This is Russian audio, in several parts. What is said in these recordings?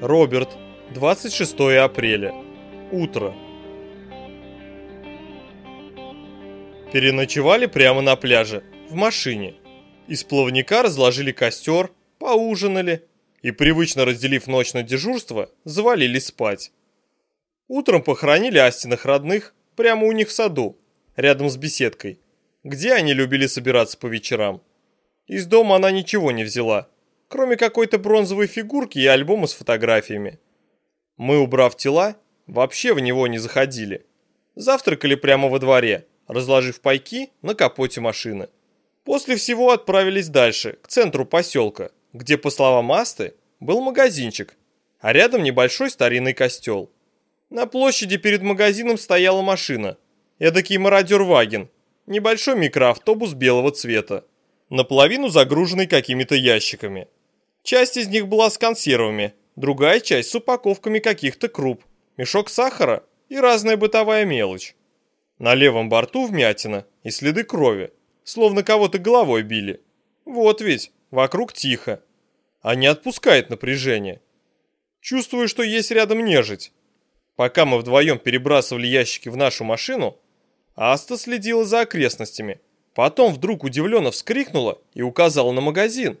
Роберт, 26 апреля. Утро. Переночевали прямо на пляже, в машине. Из плавника разложили костер, поужинали и, привычно разделив ночь на дежурство, завалились спать. Утром похоронили Астиных родных прямо у них в саду, рядом с беседкой, где они любили собираться по вечерам. Из дома она ничего не взяла, кроме какой-то бронзовой фигурки и альбома с фотографиями. Мы, убрав тела, вообще в него не заходили. Завтракали прямо во дворе, разложив пайки на капоте машины. После всего отправились дальше, к центру поселка, где, по словам Асты, был магазинчик, а рядом небольшой старинный костел. На площади перед магазином стояла машина, эдакий мародер-ваген, небольшой микроавтобус белого цвета, наполовину загруженный какими-то ящиками. Часть из них была с консервами, другая часть с упаковками каких-то круп, мешок сахара и разная бытовая мелочь. На левом борту вмятина и следы крови, словно кого-то головой били. Вот ведь, вокруг тихо. А не отпускает напряжение. Чувствую, что есть рядом нежить. Пока мы вдвоем перебрасывали ящики в нашу машину, Аста следила за окрестностями. Потом вдруг удивленно вскрикнула и указала на магазин.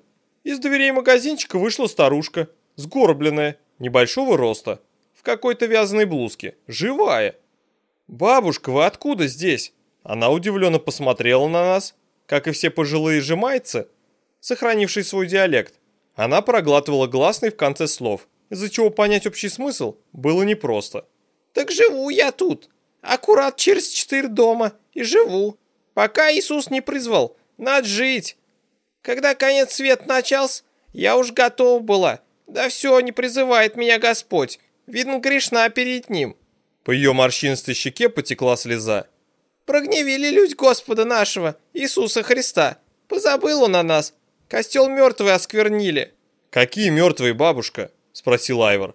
Из дверей магазинчика вышла старушка, сгорбленная, небольшого роста, в какой-то вязаной блузке, живая. «Бабушка, вы откуда здесь?» Она удивленно посмотрела на нас, как и все пожилые жемайцы, сохранившие свой диалект. Она проглатывала гласный в конце слов, из-за чего понять общий смысл было непросто. «Так живу я тут, аккурат через четыре дома, и живу. Пока Иисус не призвал, надо жить. Когда конец свет начался, я уж готов была. Да все, не призывает меня Господь. Видно, грешна перед ним». По ее морщинистой щеке потекла слеза. «Прогневили люди Господа нашего, Иисуса Христа. Позабыл он о нас. Костел мертвый осквернили». «Какие мертвые, бабушка?» – спросил Айвор.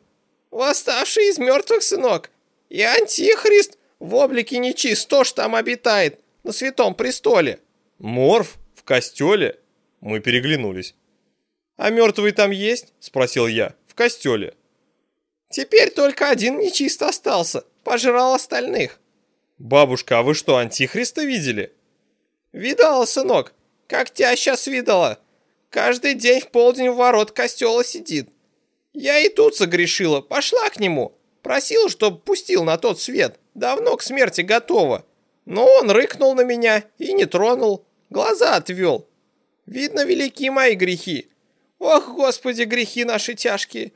«Восставший из мертвых, сынок. И Антихрист в облике нечист тоже там обитает, на святом престоле». «Морф? В костеле?» Мы переглянулись. «А мертвый там есть?» – спросил я. «В костеле». «Теперь только один нечист остался, пожрал остальных». «Бабушка, а вы что, антихриста видели?» «Видала, сынок, как тебя сейчас видала. Каждый день в полдень в ворот костела сидит. Я и тут согрешила, пошла к нему. Просила, чтоб пустил на тот свет. Давно к смерти готова. Но он рыкнул на меня и не тронул. Глаза отвел. Видно, велики мои грехи. Ох, Господи, грехи наши тяжкие.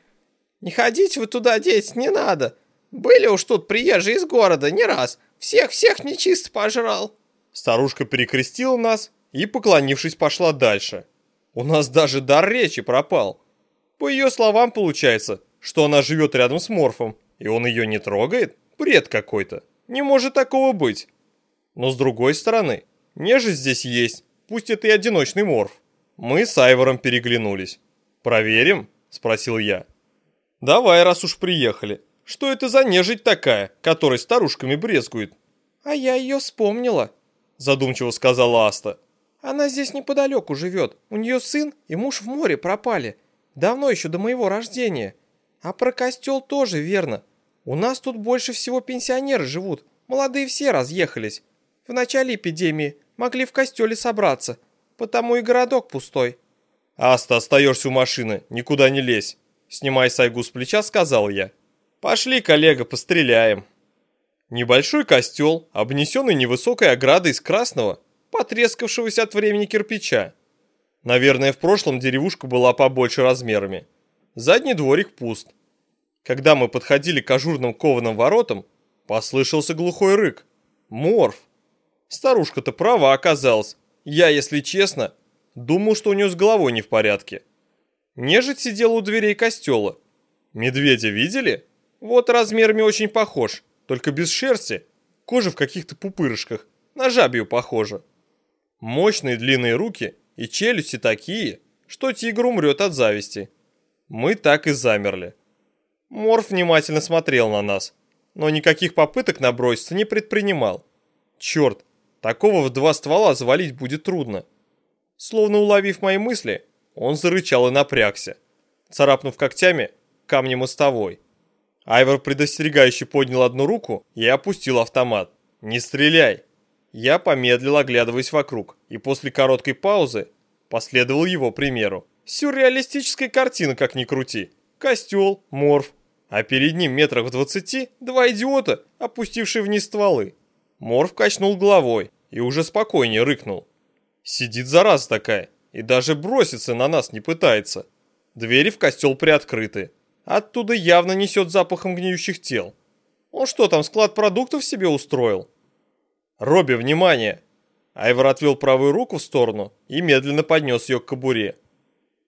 Не ходите вы туда, дети, не надо. Были уж тут приезжие из города, не раз. Всех-всех нечисто пожрал. Старушка перекрестила нас и, поклонившись, пошла дальше. У нас даже дар речи пропал. По ее словам получается, что она живет рядом с Морфом, и он ее не трогает? Бред какой-то. Не может такого быть. Но с другой стороны, нежить здесь есть, пусть это и одиночный Морф. Мы с Айвором переглянулись. «Проверим?» – спросил я. «Давай, раз уж приехали. Что это за нежить такая, которой старушками брезгует?» «А я ее вспомнила», – задумчиво сказала Аста. Она здесь неподалеку живет. У нее сын и муж в море пропали. Давно еще до моего рождения. А про костел тоже верно. У нас тут больше всего пенсионеры живут. Молодые все разъехались. В начале эпидемии могли в костеле собраться. Потому и городок пустой. «Аста, остаешься у машины, никуда не лезь!» Снимай сайгу с плеча, сказал я. «Пошли, коллега, постреляем!» Небольшой костел, обнесенный невысокой оградой из красного, потрескавшегося от времени кирпича. Наверное, в прошлом деревушка была побольше размерами. Задний дворик пуст. Когда мы подходили к ажурным кованым воротам, послышался глухой рык. Морф. Старушка-то права оказалась. Я, если честно, думал, что у нее с головой не в порядке. Нежить сидела у дверей костела. Медведя видели? Вот размерами очень похож, только без шерсти. Кожа в каких-то пупырышках, на жабью похожа. Мощные длинные руки и челюсти такие, что тигр умрет от зависти. Мы так и замерли. Морф внимательно смотрел на нас, но никаких попыток наброситься не предпринимал. Черт, такого в два ствола завалить будет трудно. Словно уловив мои мысли, он зарычал и напрягся. Царапнув когтями, камни мостовой. Айвор предостерегающе поднял одну руку и опустил автомат. «Не стреляй!» Я помедлил, оглядываясь вокруг, и после короткой паузы последовал его примеру. Сюрреалистическая картина, как ни крути. Костел, морф, а перед ним метрах в двадцати два идиота, опустившие вниз стволы. Морф качнул головой и уже спокойнее рыкнул. Сидит зараза такая и даже броситься на нас не пытается. Двери в костел приоткрыты. Оттуда явно несет запахом гниющих тел. Он что там, склад продуктов себе устроил? Робби, внимание! Айвор отвел правую руку в сторону и медленно поднес ее к кобуре.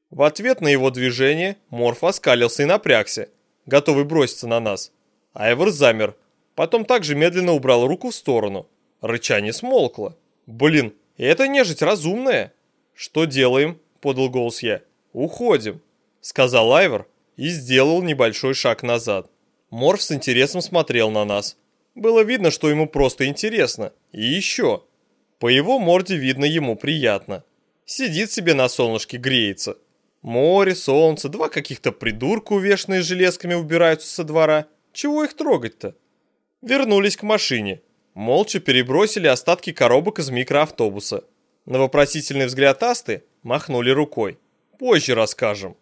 В ответ на его движение Морф оскалился и напрягся, готовый броситься на нас. Айвор замер, потом также медленно убрал руку в сторону. Рычание смолкло. «Блин, это нежить разумная!» «Что делаем?» – подал голос я. «Уходим», – сказал Айвор и сделал небольшой шаг назад. Морф с интересом смотрел на нас. Было видно, что ему просто интересно. И еще. По его морде видно ему приятно. Сидит себе на солнышке, греется. Море, солнце, два каких-то придурка, увешанные железками, убираются со двора. Чего их трогать-то? Вернулись к машине. Молча перебросили остатки коробок из микроавтобуса. На вопросительный взгляд Асты махнули рукой. Позже расскажем.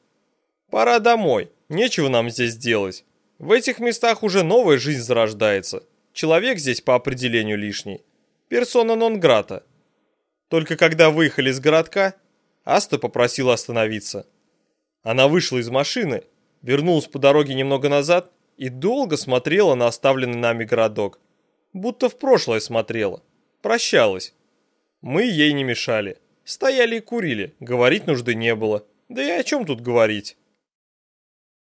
Пора домой. Нечего нам здесь делать. В этих местах уже новая жизнь зарождается. Человек здесь по определению лишний. Персона нон грата. Только когда выехали из городка, Аста попросила остановиться. Она вышла из машины, вернулась по дороге немного назад и долго смотрела на оставленный нами городок. Будто в прошлое смотрела. Прощалась. Мы ей не мешали. Стояли и курили, говорить нужды не было. Да и о чем тут говорить?